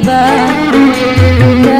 tiba